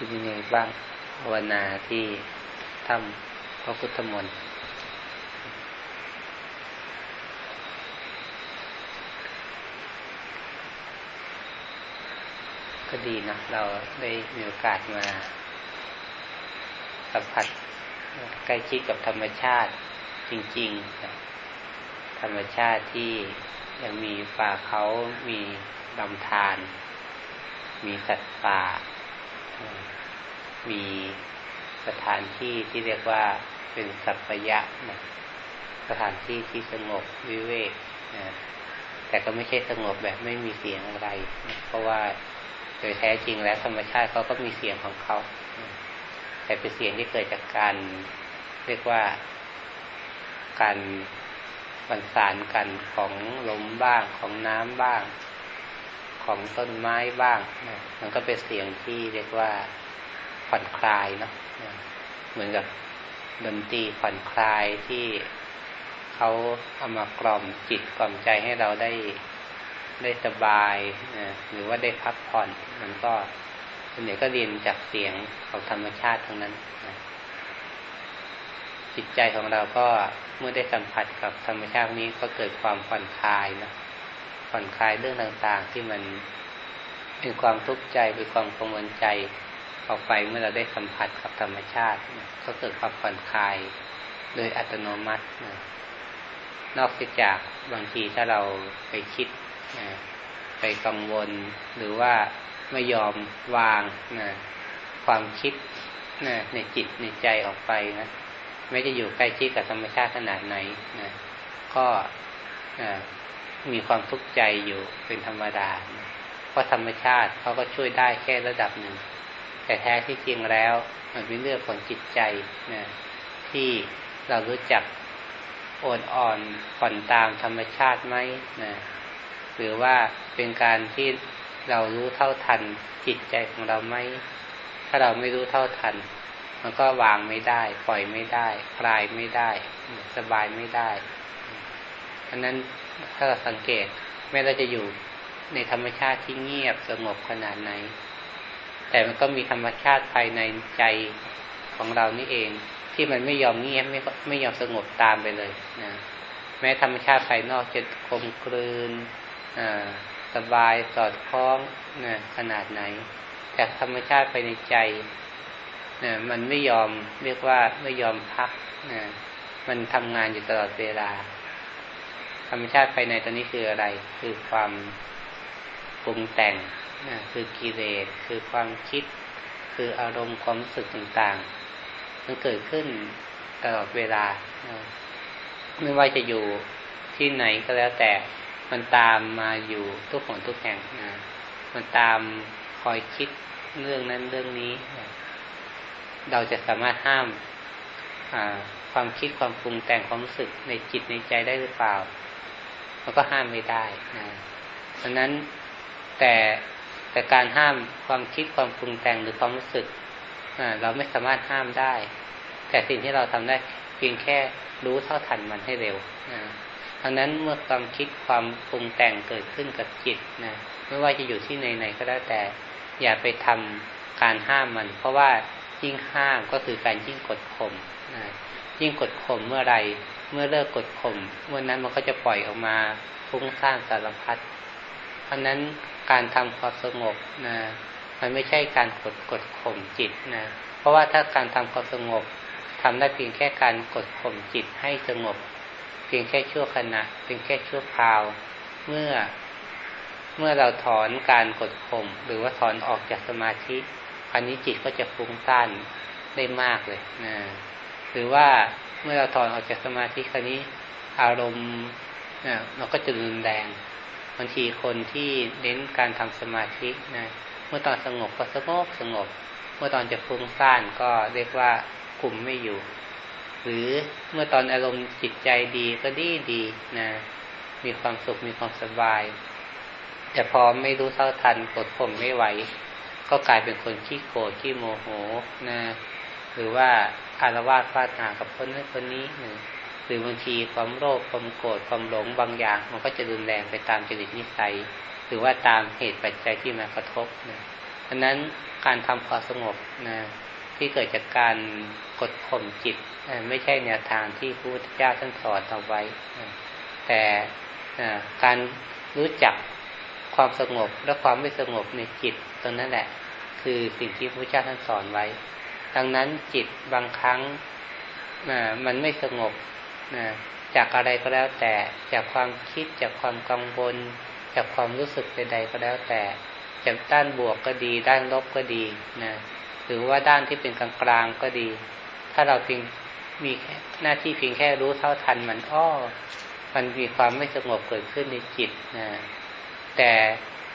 เป็นยังไงบ้างภาวนาที่ทำพระพุทธมนต์ก็ดีนะเราได้มีโอกาสมา สัมผัสใกล้ชิดกับธรรมชาติจริงๆธรรมชาติที่ยังมีป่าเขามีลำธารมีสัตว์ป่า มีสถานที่ที่เรียกว่าเป็นสัพยะนะสถานที่ที่สงบวิเวกนะแต่ก็ไม่ใช่สงบแบบไม่มีเสียงอะไรนะเพราะว่าโดยแท้จริงแล้วธรรมชาติเขาก็มีเสียงของเขา แต่เป็นเสียงที่เกิดจากการ เรียกว่าการบรรสานกันของลมบ้างของน้ำบ้าง ของต้นไม้บ้างนะมันก็เป็นเสียงที่เรียกว่าผ่อนคลายเนาะเหมือนกับดนตรีผ่อนคลายที่เขาเอามากล่อมจิตกล่อมใจให้เราได้ได้สบายนะหรือว่าได้พักผ่อน มันก็ส่วนใหญ่ก็เรียนจากเสียงของธรรมชาติทั้งนั้นนะจิตใจของเราก็เมื่อได้สัมผัสกับธรรมชาตินี้ก็เกิดความผ่อนคลายนะ ผ่อนคลายเรื่องต่างๆ ที่มันเป็นความทุกข์ใจเป็นความกังวลใจออกไปเมื่อเราได้สัมผัสกับธรรมชาติก็เกิดความผ่อนคลายโดยอัตโนมัตินะนอกจากบางทีถ้าเราไปคิดนะไปกังวลหรือว่าไม่ยอมวางนะความคิดนะในจิตในใจออกไปนะไม่จะอยู่ใกล้ชิดกับธรรมชาติขนาดไหนนะก็ มีความทุกข์ใจอยู่เป็นธรรมดา เพราะธรรมชาติเขาก็ช่วยได้แค่ระดับหนึ่ง แต่แท้ที่จริงแล้วมันเป็นเรื่องของจิตใจนะที่เรารู้จักโอนอ่อนผ่อนตามธรรมชาติไหมนะหรือว่าเป็นการที่เรารู้เท่าทันจิตใจของเราไหมถ้าเราไม่รู้เท่าทัน มันก็วางไม่ได้ ปล่อยไม่ได้ คลายไม่ได้ สบายไม่ได้อันนั้น ถ้าเราสังเกตแม้เราจะอยู่ในธรรมชาติที่เงียบสงบขนาดไหน แต่มันก็มีธรรมชาติภายในใจของเรานี่เอง ที่มันไม่ยอมเงียบไม่ไม่ยอมสงบตามไปเลยนะแม้ธรรมชาติภายนอกจะคมกลืนสบายสอดคล้องนะขนาดไหน แต่ธรรมชาติภายในใจนะมันไม่ยอมเรียกว่าไม่ยอมพักนะมันทำงานอยู่ตลอดเวลา ธรรมชาติภายในตอนนี้คืออะไร คือความปรุงแต่งคือกิเลสคือความคิด คืออารมณ์ความรู้สึกต่างๆ มันเกิดขึ้นตลอดเวลา ไม่ว่าจะอยู่ที่ไหนก็แล้วแต่มันตามมาอยู่ทุกคนทุกแห่งนะมันตามคอยคิดเรื่องนั้นเรื่องนี้ เราจะสามารถห้ามความคิดความปรุงแต่งความรู้สึกในจิตในใจได้หรือเปล่า มันก็ห้ามไม่ได้นะดังนั้นแต่แต่การห้ามความคิดความปรุงแต่งหรือความรู้สึกเราไม่สามารถห้ามได้ แต่สิ่งที่เราทำได้เพียงแค่รู้เท่าทันมันให้เร็วดังนั้นเมื่อความคิดความปรุงแต่งเกิดขึ้นกับจิตนะไม่ว่าจะอยู่ที่ไหนๆก็แล้วแต่ อย่าไปทำการห้ามมัน เพราะว่ายิ่งห้ามก็คือการยิ่งกดข่มนะยิ่งกดข่มเมื่อไร เมื่อเลิกกดข่มเมื่อนั้นมันก็จะปล่อยออกมาฟุ้งซ่านสารพัดเพราะนั้นการทำความสงบนะมันไม่ใช่การกดกดข่มจิตนะเพราะว่าถ้าการทำความสงบทำได้เพียงแค่การกดข่มจิตให้สงบ เพียงแค่ชั่วขณะเพียงแค่ชั่วคราว เมื่อเมื่อเราถอนการกดข่มหรือว่าถอนออกจากสมาธิ อันนี้จิตก็จะฟุ้งซ่านได้มากเลยนะหรือว่า เมื่อเราถอนออกจากสมาธิคราวนี้ อารมณ์เนี่ยเราก็จะรุนแรงบางทีคนที่เน้นการทำสมาธินะเมื่อตอนสงบก็สงบสงบ เมื่อตอนจะฟุ้งซ่านก็เรียกว่าคุมไม่อยู่ หรือเมื่อตอนอารมณ์จิตใจดีก็ดีดีนะมีความสุขมีความสบาย แต่พอไม่รู้เท่าทันกดข่มไม่ไหว ก็กลายเป็นคนขี้โกรธขี้โมโหนะ หรือว่าอารวาสฟาดหากับคนนั้นคนนี้นะหรือบางทีความโลภความโกรธความหลงบางอย่าง มันก็จะรุนแรงไปตามจริตนิสัย หรือว่าตามเหตุปัจจัยที่มากระทบนะอันนั้นการทำความสงบนะที่เกิดจากการกดข่มจิตไม่ใช่แนวทางที่พระพุทธเจ้าท่านสอนเอาไว้ แต่การรู้จักความสงบและความไม่สงบในจิตตรงนั้นแหละ คือสิ่งที่พระพุทธเจ้าท่านสอนไว้ ดังนั้นจิตบางครั้งมันไม่สงบจากอะไรก็แล้วแต่ จากความคิดจากความกังวลจากความรู้สึกใดๆก็แล้วแต่จากด้านบวกก็ดี ด้านลบก็ดีนะหรือว่าด้านที่เป็นกลางๆก็ดี ถ้าเราเพียงมีหน้าที่เพียงแค่รู้เท่าทันมันอ้อมันมีความไม่สงบเกิดขึ้นในจิตนะแต่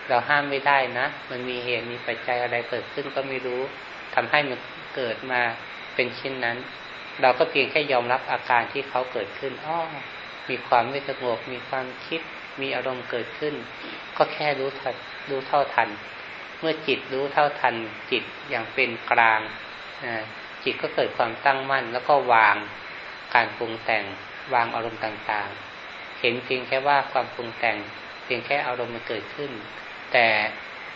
เราห้ามไม่ได้นะ มันมีเหตุมีปัจจัยอะไรเกิดขึ้นก็ไม่รู้ทำให้มัน เกิดมาเป็นเช่นนั้น เราก็เพียงแค่ยอมรับอาการที่เขาเกิดขึ้นอ้อมีความไม่สงบมีความคิด มีอารมณ์เกิดขึ้น ก็แค่รู้ทันรู้เท่าทัน เมื่อจิตรู้เท่าทัน จิตอย่างเป็นกลางจิตก็เกิดความตั้งมั่น แล้วก็วางการปรุงแต่งวางอารมณ์ต่างๆ เห็นเพียงแค่ว่าความปรุงแต่ง เพียงแค่อารมณ์มันเกิดขึ้น แต่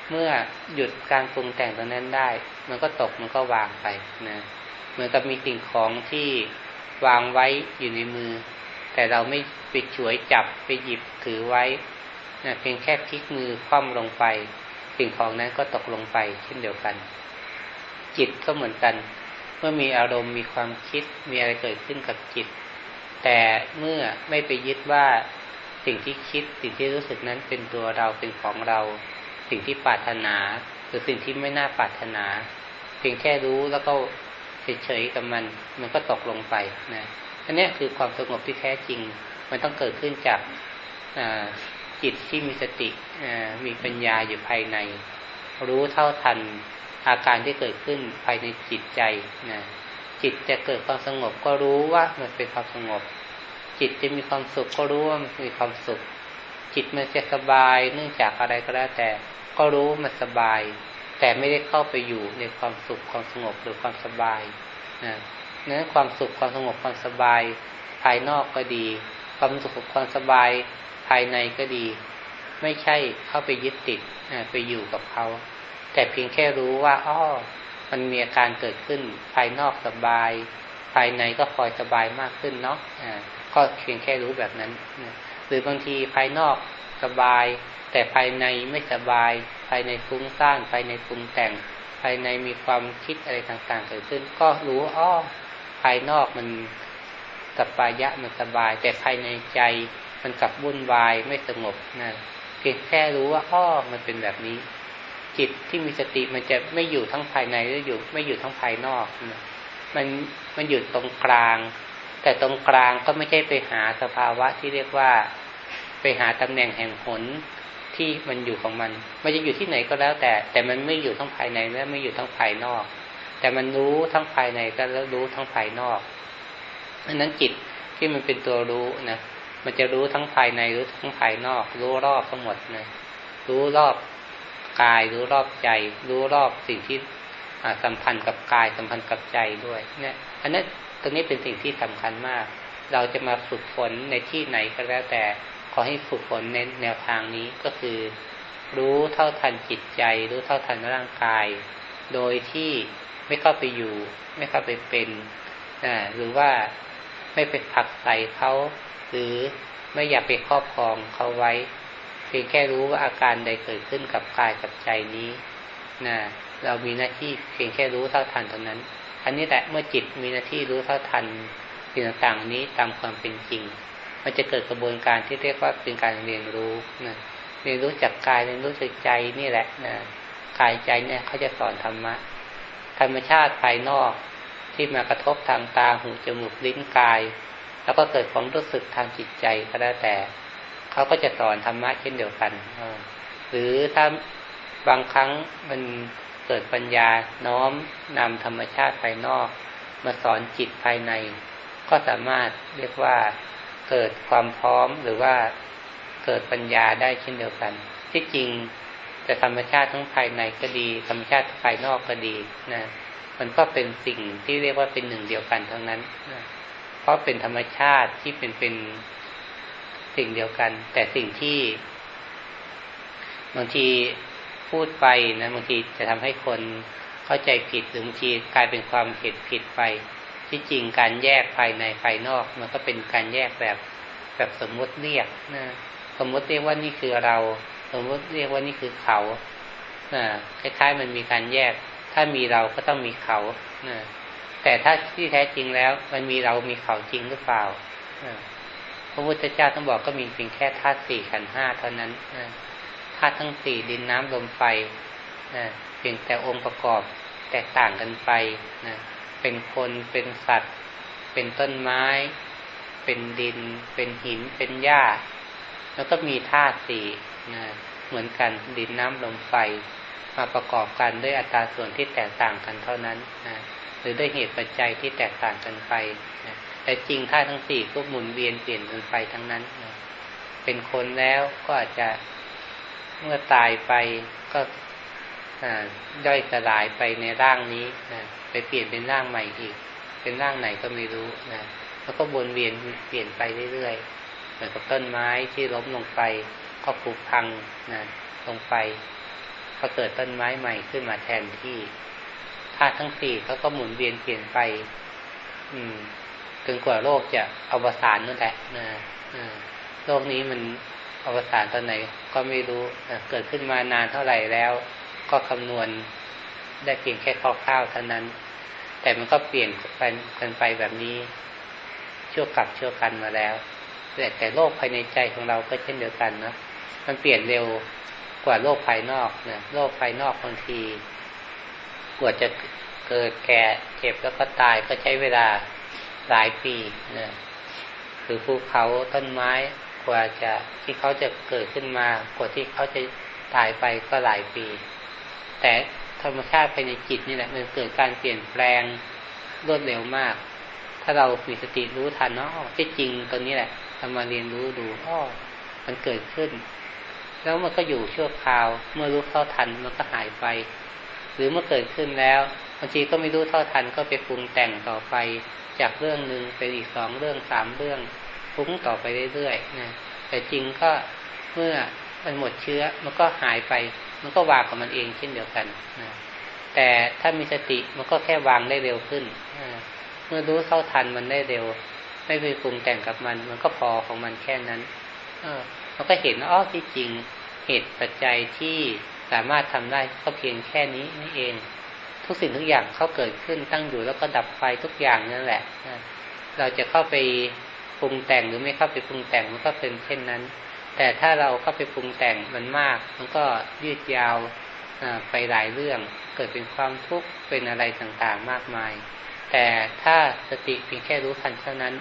เมื่อหยุดการปรุงแต่งตรงนั้นได้ มันก็ตกมันก็วางไปนะเหมือนกับมีสิ่งของที่วางไว้อยู่ในมือ แต่เราไม่ไปฉวยจับไปหยิบถือไว้นะเพียงแค่พลิกมือคว่ำลงไป สิ่งของนั้นก็ตกลงไปเช่นเดียวกัน จิตก็เหมือนกัน เมื่อมีอารมณ์มีความคิดมีอะไรเกิดขึ้นกับจิต แต่เมื่อไม่ไปยึดว่าสิ่งที่คิดสิ่งที่รู้สึกนั้นเป็นตัวเราเป็นของเรา สิ่งที่ปรารถนา หรือสิ่งที่ไม่น่าปรารถนา เพียงแค่รู้แล้วก็เฉยๆกับมัน มันก็ตกลงไปนะอันนี้คือความสงบที่แท้จริง มันต้องเกิดขึ้นจากจิตที่มีสติมีปัญญาอยู่ภายใน รู้เท่าทันอาการที่เกิดขึ้นภายในจิตใจนะจิตจะเกิดความสงบก็รู้ว่ามันเป็นความสงบ จิตจะมีความสุขก็รู้ว่ามันมีความสุข จิตมันจะสบายเนื่องจากอะไรก็แล้วแต่ ก็รู้มันสบาย แต่ไม่ได้เข้าไปอยู่ในความสุขความสงบหรือความสบายนะนั้นความสุขความสงบความสบาย ภายนอกก็ดี ความสุขความสบาย ภายในก็ดี ไม่ใช่เข้าไปยึดติดไปอยู่กับเขา แต่เพียงแค่รู้ว่าอ้อมันมีอาการเกิดขึ้น ภายนอกสบาย ภายในก็คอยสบายมากขึ้นเนาะก็เพียงแค่รู้แบบนั้น หรือบางทีภายนอกสบาย แต่ภายในไม่สบาย ภายในฟุ้งซ่านภายในปรุงแต่ง ภายในมีความคิดอะไรต่างๆเกิดขึ้น ก็รู้อ้อภายนอกมันสบายะมันสบาย แต่ภายในใจมันกลับวุ่นวายไม่สงบนะเพียงแค่รู้ว่าอ้อมันเป็นแบบนี้ จิตที่มีสติมันจะไม่อยู่ทั้งภายในหรืออยู่ ไม่อยู่ทั้งภายนอกนะมันมันอยู่ตรงกลาง แต่ตรงกลางก็ไม่ใช่ไปหาสภาวะที่เรียกว่าไปหาตำแหน่งแห่งผลที่มันอยู่ของมัน มันจะอยู่ที่ไหนก็แล้วแต่ แต่มันไม่อยู่ทั้งภายในและไม่อยู่ทั้งภายนอก แต่มันรู้ทั้งภายในก็แล้วรู้ทั้งภายนอกอันนั้นจิตที่มันเป็นตัวรู้นะมันจะรู้ทั้งภายในรู้ทั้งภายนอก รู้รอบทั้งหมดนะรู้รอบกาย รู้รอบใจ รู้รอบสิ่งที่สัมพันธ์กับกายสัมพันธ์กับใจด้วย เนี่ย อันนั้น ตรงนี้เป็นสิ่งที่สำคัญมาก เราจะมาฝึกฝนในที่ไหนก็แล้วแต่ ขอให้ฝึกฝนในแนวทางนี้ก็คือ รู้เท่าทันจิตใจ รู้เท่าทันร่างกาย โดยที่ไม่เข้าไปอยู่ ไม่เข้าไปเป็นนะหรือว่าไม่ไปผักใส่เขาหรือไม่อยากไปครอบครองเขาไว้ เพียงแค่รู้ว่าอาการใดเกิดขึ้นกับกายกับใจนี้นะเรามีหน้าที่เพียงแค่รู้เท่าทันเท่านั้น อันนี้แหละเมื่อจิตมีหน้าที่รู้เท่าทันสิ่งต่างๆนี้ตามความเป็นจริง มันจะเกิดกระบวนการที่เรียกว่าเป็นการเรียนรู้นะเรียนรู้จากกายเรียนรู้จากใจนี่แหละนะกายใจเนี่ยเขาจะสอนธรรมะ ธรรมชาติภายนอกที่มากระทบทางตาหูจมูกลิ้นกาย แล้วก็เกิดความรู้สึกทางจิตใจก็แล้วแต่เขาก็จะสอนธรรมะเช่นเดียวกันหรือถ้าบางครั้งมัน เกิดปัญญาน้อมนำธรรมชาติภายนอกมาสอนจิตภายใน ก็สามารถเรียกว่าเกิดความพร้อมหรือว่าเกิดปัญญาได้เช่นเดียวกัน ที่จริงแต่ธรรมชาติทั้งภายในก็ดี ธรรมชาติภายนอกก็ดีนะมันก็เป็นสิ่งที่เรียกว่าเป็นหนึ่งเดียวกันทั้งนั้นนะเพราะเป็นธรรมชาติที่เป็นเป็นสิ่งเดียวกัน แต่สิ่งที่บางที พูดไปนะบางทีจะทำให้คนเข้าใจผิดหรือบางทีกลายเป็นความผิดผิดไป ที่จริงการแยกภายในภายนอก มันก็เป็นการแยกแบบแบบสมมุติเรียกนะสมมุติเรียกว่านี่คือเรา สมมุติเรียกว่านี่คือเขานะคล้ายๆ มันมีการแยก ถ้ามีเราก็ต้องมีเขานะแต่ถ้าที่แท้จริงแล้ว มันมีเรามีเขาจริงหรือเปล่าพระพุทธเจ้าต้องบอกก็มีเพียงแค่ธาตุสี่ขันห้าเท่านั้น ธาตุทั้งสี่ดินน้ำลมไฟนะเพียงแต่องค์ประกอบแตกต่างกันไปนะเป็นคนเป็นสัตว์ เป็นต้นไม้ เป็นดิน เป็นหิน เป็นหญ้า แล้วก็มีธาตุสี่นะเหมือนกันดินน้ำลมไฟ มาประกอบกันด้วยอัตราส่วนที่แตกต่างกันเท่านั้นนะหรือด้วยเหตุปัจจัยที่แตกต่างกันไปนะแต่จริงธาตุทั้งสี่ก็หมุนเวียนเปลี่ยนกันไปทั้งนั้นนะเป็นคนแล้วก็อาจจะ เมื่อตายไปก็ย่อยสลายไปในร่างนี้นะไปเปลี่ยนเป็นร่างใหม่อีก เป็นร่างไหนก็ไม่รู้นะแล้วก็วนเวียนเปลี่ยนไปเรื่อยๆเหมือนกับต้นไม้ที่ล้มลงไปก็ผุพังนะลงไปก็เกิดต้นไม้ใหม่ขึ้นมาแทนที่ธาตุทั้งสี่เขาก็หมุนเวียนเปลี่ยนไป อืมจนกว่าโลกจะอวสานนั่นแหละนะโลกนี้มันอวสานตอนไหน ก็ไม่รู้เกิดขึ้นมานานเท่าไหร่แล้ว ก็คำนวณได้เพียงแค่คร่าวๆเท่านั้น แต่มันก็เปลี่ยนไปกันไปแบบนี้ชั่วกับชั่วกันมาแล้ว แต่แต่โลกภายในใจของเราก็เช่นเดียวกันนะมันเปลี่ยนเร็วกว่าโลกภายนอกเนี่ยโลกภายนอกบางทีกว่าจะเกิดแก่เจ็บแล้วก็ตายก็ใช้เวลาหลายปีนะคือภูเขาต้นไม้ ว่าจะที่เขาจะเกิดขึ้นมากว่าที่เขาจะตายไปก็หลายปี แต่ธรรมชาติภายในจิตนี่แหละมันเกิดการเปลี่ยนแปลงรวดเร็วมาก ถ้าเรามีสติรู้ทันเนาะที่จริงตอนนี้แหละทำมาเรียนรู้ดูอ้อมันเกิดขึ้น แล้วมันก็อยู่ชั่วคราว เมื่อรู้เท่าทันมันก็หายไป หรือเมื่อเกิดขึ้นแล้วบางทีก็ไม่รู้เท่าทันก็ไปปรุงแต่งต่อไป จากเรื่องหนึ่งเป็นอีกสองเรื่องสามเรื่อง ฟุ้งต่อไปเรื่อยๆนะแต่จริงก็เมื่อมันหมดเชื้อมันก็หายไป มันก็วางกับมันเองเช่นเดียวกันนะแต่ถ้ามีสติมันก็แค่วางได้เร็วขึ้นเมื่อรู้เท่าทันมันได้เร็ว ไม่ไปปรุงแต่งกับมัน มันก็พอของมันแค่นั้น เออมันก็เห็นอ้อที่จริงเหตุปัจจัยที่สามารถทำได้ก็เพียงแค่นี้นี่เอง ทุกสิ่งทุกอย่างเขาเกิดขึ้นตั้งอยู่แล้วก็ดับไปทุกอย่างนั่นแหละเราจะเข้าไป ปรุงแต่งหรือไม่เข้าไปปรุงแต่งมันก็เป็นเช่นนั้น แต่ถ้าเราเข้าไปปรุงแต่งมันมาก มันก็ยืดยาวไปหลายเรื่อง เกิดเป็นความทุกข์เป็นอะไรต่างๆมากมาย แต่ถ้าสติเพียงแค่รู้ทันเท่านั้น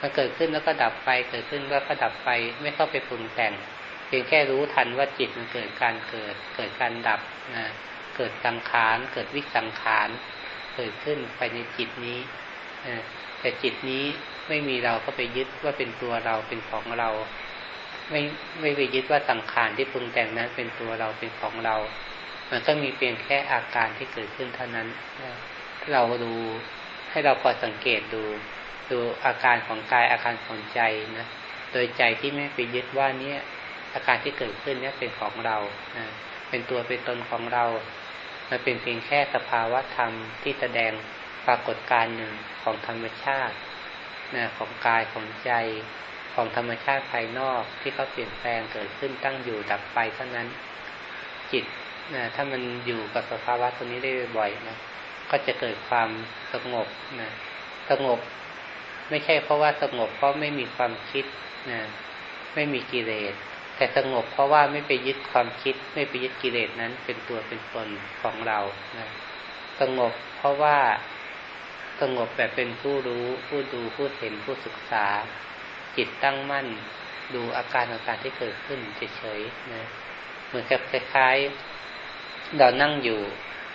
มันเกิดขึ้นแล้วก็ดับไป เกิดขึ้นแล้วก็ดับไป ไม่เข้าไปปรุงแต่ง เพียงแค่รู้ทันว่าจิตมันเกิดการเกิด เกิดการดับนะเกิดสังขาร เกิดวิสังขาร เกิดขึ้นไปในจิตนี้แต่จิตนี้ ไม่มีเราก็ไปยึดว่าเป็นตัวเราเป็นของเรา ไม่ไม่ไปยึดว่าสังขารที่ปรุงแต่งนั้นเป็นตัวเราเป็นของเรา มันก็มีเพียงแค่อาการที่เกิดขึ้นเท่านั้นเราดูให้เราคอยสังเกตดู ดูอาการของกายอาการของใจนะโดยใจที่ไม่ไปยึดว่าเนี้ยอาการที่เกิดขึ้นเนี้ยเป็นของเรานะเป็นตัวเป็นตนของเรา มันเป็นเพียงแค่สภาวะธรรมที่แสดงปรากฏการณ์หนึ่งของธรรมชาติ นะของกายของใจของธรรมชาติภายนอกที่เขาเปลี่ยนแปลงเกิดขึ้นตั้งอยู่ดับไปเท่านั้น จิตนะถ้ามันอยู่กับสภาวะตัวนี้ได้บ่อยนะก็จะเกิดความสงบนะสงบ ไม่ใช่เพราะว่าสงบเพราะไม่มีความคิดนะไม่มีกิเลสแต่สงบเพราะว่าไม่ไปยึดความคิด ไม่ไปยึดกิเลสนั้นเป็นตัวเป็นตนของเรานะสงบเพราะว่า สงบแบบเป็นผู้รู้ ผู้ดูผู้เห็นผู้ศึกษา จิตตั้งมั่น ดูอาการต่างๆที่เกิดขึ้นเฉยๆนะเหมือนกับคล้ายๆเรานั่งอยู่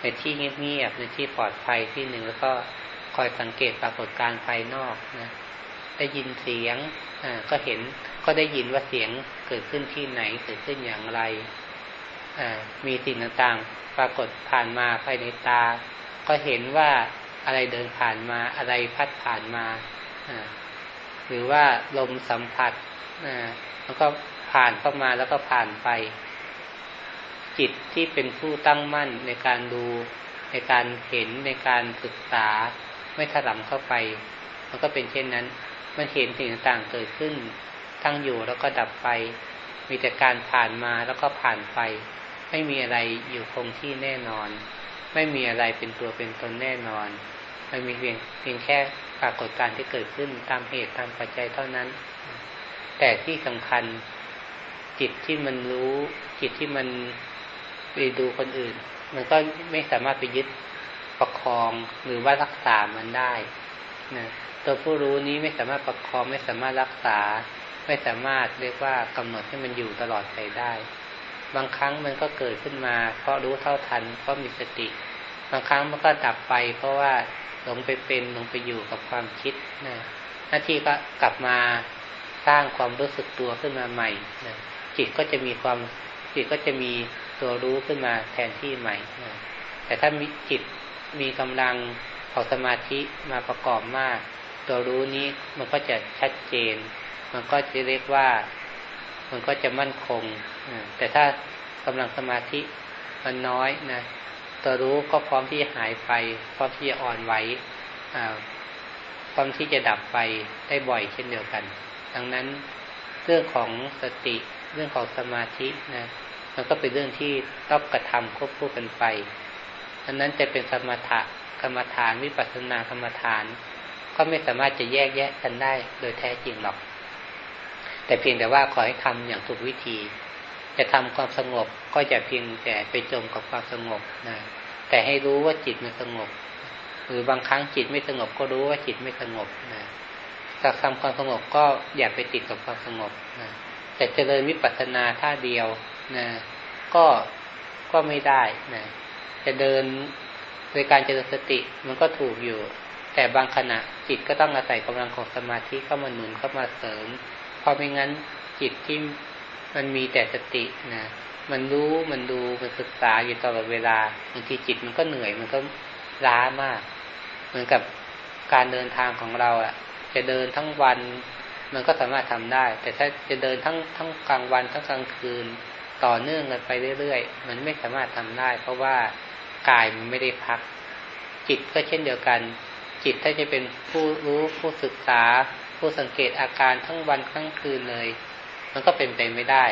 ในที่เงียบๆในที่ปลอดภัยที่หนึ่งแล้วก็คอยสังเกตปรากฏการภายนอกนะได้ยินเสียงอ่าก็เห็นก็ได้ยินว่าเสียงเกิดขึ้นที่ไหนเกิดขึ้นอย่างไรอ่ามีสิ่งต่างๆ ปรากฏผ่านมาภายในตา ก็เห็นว่า อะไรเดินผ่านมาอะไรพัดผ่านมาหรือว่าลมสัมผัสแล้วก็ผ่านเข้ามาแล้วก็ผ่านไป จิตที่เป็นผู้ตั้งมั่นในการดูในการเห็นในการศึกษาไม่ถลำเข้าไป มันก็เป็นเช่นนั้น มันเห็นสิ่งต่างๆเกิดขึ้น ตั้งอยู่แล้วก็ดับไป มีแต่การผ่านมาแล้วก็ผ่านไป ไม่มีอะไรอยู่คงที่แน่นอน ไม่มีอะไรเป็นตัวเป็นตนแน่นอน มันมีเพียงเพียงแค่ปรากฏการณ์ที่เกิดขึ้นตามเหตุตามปัจจัยเท่านั้น แต่ที่สำคัญจิตที่มันรู้จิตที่มันไปดูคนอื่น มันก็ไม่สามารถไปยึดประคองหรือว่ารักษามันได้นะตัวผู้รู้นี้ไม่สามารถประคองไม่สามารถรักษา ไม่สามารถเรียกว่ากำหนดให้มันอยู่ตลอดไปได้ บางครั้งมันก็เกิดขึ้นมา เพราะรู้เท่าทันเพราะมีสติ บางครั้งมันก็ดับไป เพราะว่าหลงไปเป็นหลงไปอยู่กับความคิดนะหน้าที่ก็กลับมาสร้างความรู้สึกตัวขึ้นมาใหม่นะจิตก็จะมีความจิตก็จะมีตัวรู้ขึ้นมาแทนที่ใหม่นะแต่ถ้ามีจิตมีกำลังของสมาธิมาประกอบมาก ตัวรู้นี้มันก็จะชัดเจน มันก็จะเรียกว่า มันก็จะมั่นคง แต่ถ้ากำลังสมาธิมันน้อยนะตัวรู้ก็พร้อมที่จะหายไป พร้อมที่จะอ่อนไหวพร้อมที่จะดับไปได้บ่อยเช่นเดียวกัน ดังนั้นเรื่องของสติเรื่องของสมาธินะมันก็เป็นเรื่องที่ต้องกระทำควบคู่กันไปอันนั้นจะเป็นสมถะกรรมฐานวิปัสสนากรรมฐาน ก็ไม่สามารถจะแยกแยะกันได้โดยแท้จริงหรอก แต่เพียงแต่ว่าขอให้ทำอย่างถูกวิธี จะทำความสงบก็จะเพียงแต่ไปจมกับความสงบนะแต่ให้รู้ว่าจิตมันสงบ หรือบางครั้งจิตไม่สงบก็รู้ว่าจิตไม่สงบนะจากทำความสงบก็อย่าไปติดกับความสงบนะแต่เจริญวิปัสสนาท่าเดียวนะก็ก็ไม่ได้นะจะเดินโดยการเจริญสติมันก็ถูกอยู่ แต่บางขณะจิตก็ต้องอาศัยกำลังของสมาธิเข้ามาหนุนเข้ามาเสริม เพราะไม่งั้นจิตที่มันมีแต่สตินะมันรู้มันดูมันศึกษาอยู่ตลอดเวลาบางทีจิตมันก็เหนื่อยมันก็ล้ามาก เหมือนกับการเดินทางของเราอะจะเดินทั้งวัน มันก็สามารถทำได้ แต่ถ้าจะเดินทั้งทั้งกลางวันทั้งกลางคืน ต่อเนื่องกันไปเรื่อยๆ มันไม่สามารถทำได้ เพราะว่ากายมันไม่ได้พัก จิตก็เช่นเดียวกัน จิตถ้าจะเป็นผู้รู้ผู้ศึกษา ผู้สังเกตอาการทั้งวันทั้งคืนเลย มันก็เป็นไปไม่ได้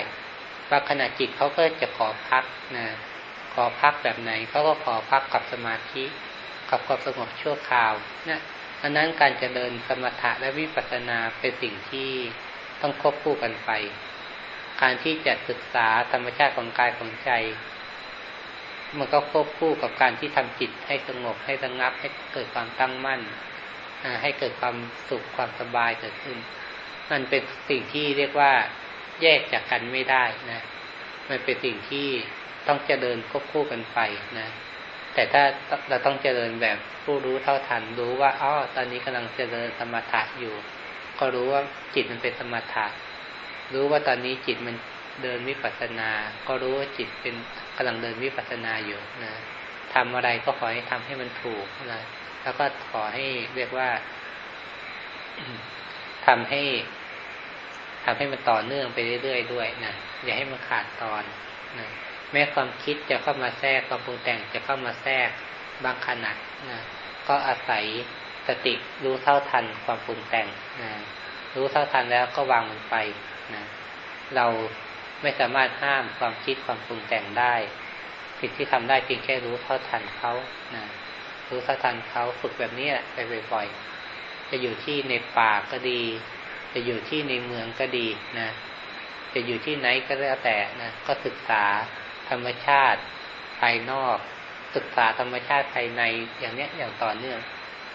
ว่าขณะจิตเขาก็จะขอพักนะขอพักแบบไหนเขาก็ขอพักกับสมาธิ กับความสงบชั่วคราวนะอันนั้นการเจะเดินสมถะและวิปัสสนาเป็นสิ่งที่ต้องควบคู่กันไป การที่จะศึกษาธรรมชาติของกายของใจ มันก็ควบคู่กับการที่ทำจิตให้สงบให้สงับให้เกิดความตั้งมั่น ให้เกิดความสุขความสบายเกิดขึ้น มันเป็นสิ่งที่เรียกว่าแยกจากกันไม่ได้นะ มันเป็นสิ่งที่ต้องเจริญควบคู่กันไปนะ แต่ถ้าเราต้องเจริญแบบผู้รู้เท่าทันรู้ว่าอ๋อตอนนี้กำลังเจริญสมถะอยู่ ก็รู้ว่าจิตมันเป็นสมถะ รู้ว่าตอนนี้จิตมันเดินวิปัสสนา ก็รู้ว่าจิตเป็นกำลังเดินวิปัสสนาอยู่นะ ทำอะไรก็ขอให้ทำให้มันถูกนะแล้วก็ขอให้เรียกว่าทำให้ทำให้มันต่อเนื่องไปเรื่อยๆด้วยนะอย่าให้มันขาดตอนนะแม้ความคิดจะเข้ามาแทรกความปรุงแต่งจะเข้ามาแทรกบางขณะนะก็อาศัยสติรู้เท่าทันความปรุงแต่งนะรู้เท่าทันแล้วก็วางมันไปนะเราไม่สามารถห้ามความคิดความปรุงแต่งได้ สิ่งที่ทำได้เพียงแค่รู้เท่าทันเขานะรู้เท่าทันเขาฝึกแบบนี้ไปบ่อยๆ จะอยู่ที่ในป่าก็ดี จะอยู่ที่ในเมืองก็ดีนะ จะอยู่ที่ไหนก็แล้วแต่นะ ก็ศึกษาธรรมชาติภายนอก ศึกษาธรรมชาติภายในอย่างเนี้ยอย่างต่อเนื่อง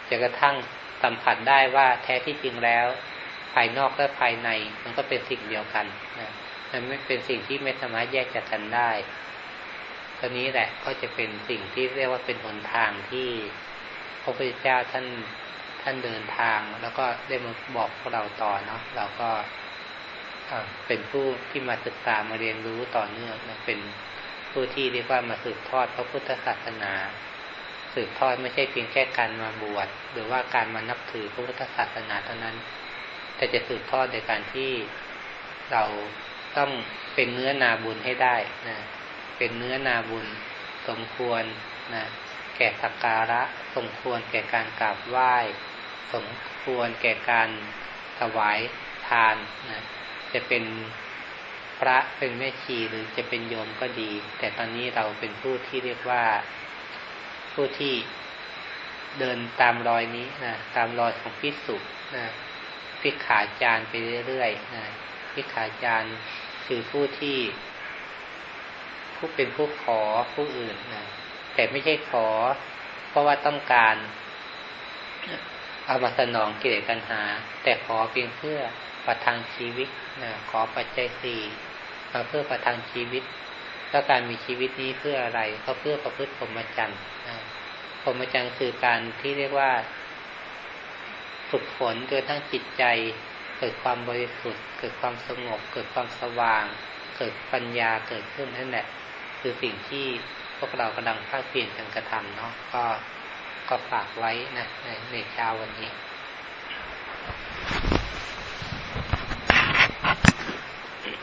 จะกระทั่งสัมผัสได้ว่าแท้ที่จริงแล้ว ภายนอกและภายในมันก็เป็นสิ่งเดียวกันนะมันไม่เป็นสิ่งที่ไม่สามารถแยกจากกันได้ ตอนนี้แหละก็จะเป็นสิ่งที่เรียกว่าเป็นหนทางที่พระพุทธเจ้าท่านท่านเดินทางแล้วก็ได้มาบอกพวกเราต่อเนาะเราก็เป็นผู้ที่มาศึกษามาเรียนรู้ต่อเนื่องนะเป็นผู้ที่เรียกว่ามาสืบทอดพระพุทธศาสนา สืบทอดไม่ใช่เพียงแค่การมาบวชหรือว่าการมานับถือพระพุทธศาสนาเท่านั้น แต่จะสืบทอดโดยการที่เราต้องเป็นเนื้อนาบุญให้ได้นะ เป็นเนื้อนาบุญ สมควรนะแก่สักการะ สมควรแก่การกราบไหว้ สมควรแก่การถวายทานนะจะเป็นพระเป็นแม่ชีหรือจะเป็นโยมก็ดี แต่ตอนนี้เราเป็นผู้ที่เรียกว่าผู้ที่เดินตามรอยนี้นะตามรอยของพิสุนะพิขาจารย์ไปเรื่อยๆนะพิขาจารย์คือผู้ที่ ผู้เป็นผู้ขอผู้อื่นนะแต่ไม่ใช่ขอ เพราะว่าต้องการเอามาสนองกิเลสตัณหา แต่ขอเพียงเพื่อประทังชีวิตนะขอปัจจัยสี่มาเพื่อประทังชีวิต แล้วการมีชีวิตนี้เพื่ออะไรก็เพื่อประพฤติพรหมจรรย์นะพรหมจรรย์คือการที่เรียกว่า ฝึกฝนจนทั้งจิตใจ เกิดความบริสุทธิ์ เกิดความสงบ เกิดความสว่าง เกิดปัญญาเกิดขึ้นนั่นแหละ คือสิ่งที่พวกเรากำลังภาคเพียนกันกระทำเนาะก็ก็ฝากไว้นะในเช้าวันนี้